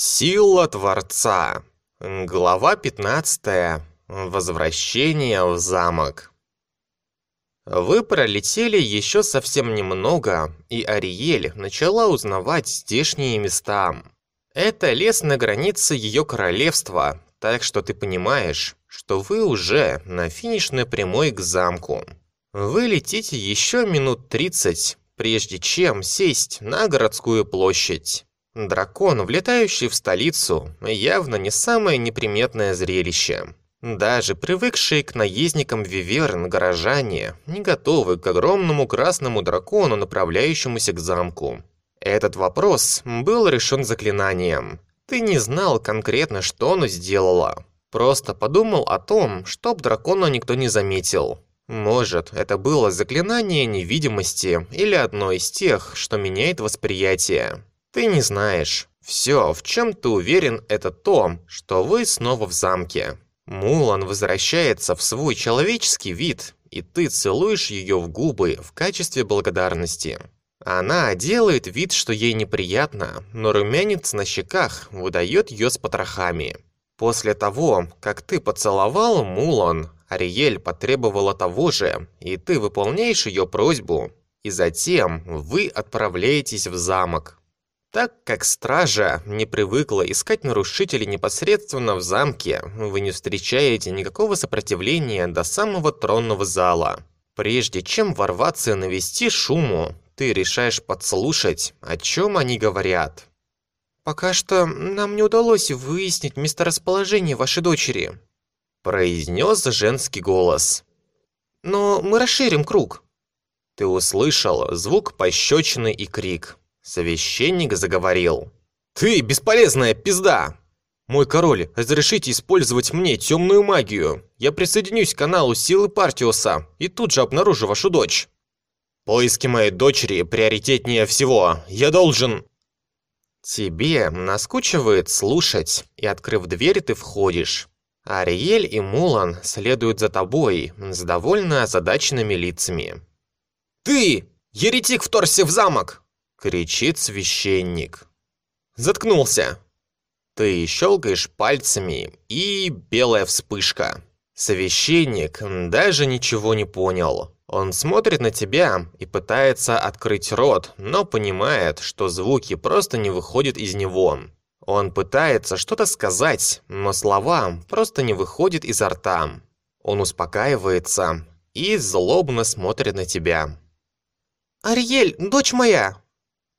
Сила Творца. Глава 15. Возвращение в замок. Вы пролетели еще совсем немного, и Ариэль начала узнавать здешние места. Это лес на границе ее королевства, так что ты понимаешь, что вы уже на финишной прямой к замку. Вы летите еще минут 30, прежде чем сесть на городскую площадь. Дракон, влетающий в столицу, явно не самое неприметное зрелище. Даже привыкшие к наездникам виверн горожане не готовы к огромному красному дракону, направляющемуся к замку. Этот вопрос был решен заклинанием. Ты не знал конкретно, что оно сделало. Просто подумал о том, чтоб дракона никто не заметил. Может, это было заклинание невидимости или одно из тех, что меняет восприятие. Ты не знаешь. Все, в чем ты уверен, это то, что вы снова в замке. Мулан возвращается в свой человеческий вид, и ты целуешь ее в губы в качестве благодарности. Она делает вид, что ей неприятно, но румянец на щеках выдает ее с потрохами. После того, как ты поцеловал Мулан, Ариэль потребовала того же, и ты выполняешь ее просьбу. И затем вы отправляетесь в замок. Так как стража не привыкла искать нарушителей непосредственно в замке, вы не встречаете никакого сопротивления до самого тронного зала. Прежде чем ворваться и навести шуму, ты решаешь подслушать, о чем они говорят. «Пока что нам не удалось выяснить месторасположение вашей дочери», произнес женский голос. «Но мы расширим круг». Ты услышал звук пощечины и крик. Священник заговорил. «Ты бесполезная пизда! Мой король, разрешите использовать мне темную магию. Я присоединюсь к каналу Силы Партиуса и тут же обнаружу вашу дочь. Поиски моей дочери приоритетнее всего. Я должен...» Тебе наскучивает слушать, и, открыв дверь, ты входишь. Ариэль и Мулан следуют за тобой с довольно озадаченными лицами. «Ты! Еретик вторгся в замок!» Кричит священник. Заткнулся. Ты щелкаешь пальцами, и белая вспышка. Священник даже ничего не понял. Он смотрит на тебя и пытается открыть рот, но понимает, что звуки просто не выходят из него. Он пытается что-то сказать, но слова просто не выходят изо рта. Он успокаивается и злобно смотрит на тебя. «Ариэль, дочь моя!»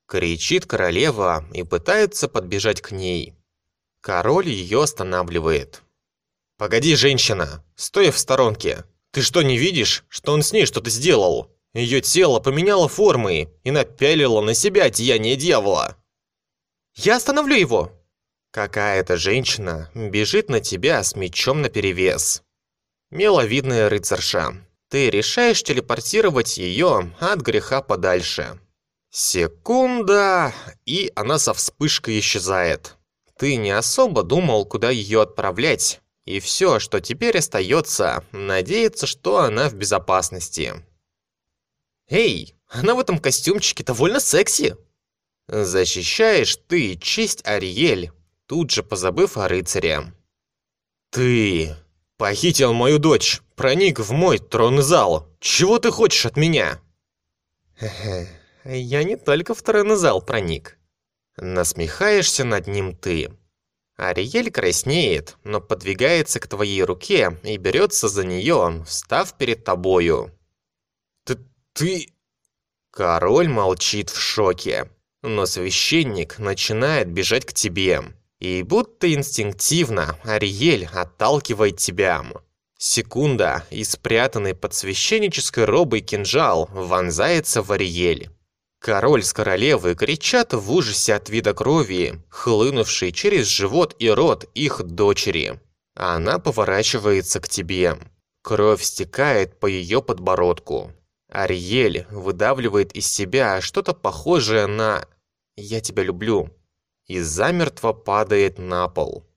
Кричит королева и пытается подбежать к ней. Король ее останавливает. «Погоди, женщина! Стой в сторонке! Ты что, не видишь, что он с ней что-то сделал? Ее тело поменяло формы и напялило на себя одеяние дьявола!» «Я остановлю его!» Какая-то женщина бежит на тебя с мечом наперевес. Миловидная рыцарша. Ты решаешь телепортировать ее от греха подальше. Секунда, и она со вспышкой исчезает. Ты не особо думал, куда ее отправлять, и все, что теперь остается, надеяться, что она в безопасности. Эй, она в этом костюмчике довольно секси. Защищаешь ты честь Ариэль, тут же позабыв о рыцаре. Ты похитил мою дочь, проник в мой тронный зал. Чего ты хочешь от меня? Хе-хе. Я не только в тронный зал проник. Насмехаешься над ним ты. Ариэль краснеет, но подвигается к твоей руке и берется за нее, встав перед тобою. Ты... ты... Король молчит в шоке, но священник начинает бежать к тебе. И будто инстинктивно Ариэль отталкивает тебя. Секунда, и спрятанный под священнической робой кинжал вонзается в Ариэль. Король с королевой кричат в ужасе от вида крови, хлынувшей через живот и рот их дочери. Она поворачивается к тебе. Кровь стекает по ее подбородку. Ариэль выдавливает из себя что-то похожее на «я тебя люблю» и замертво падает на пол.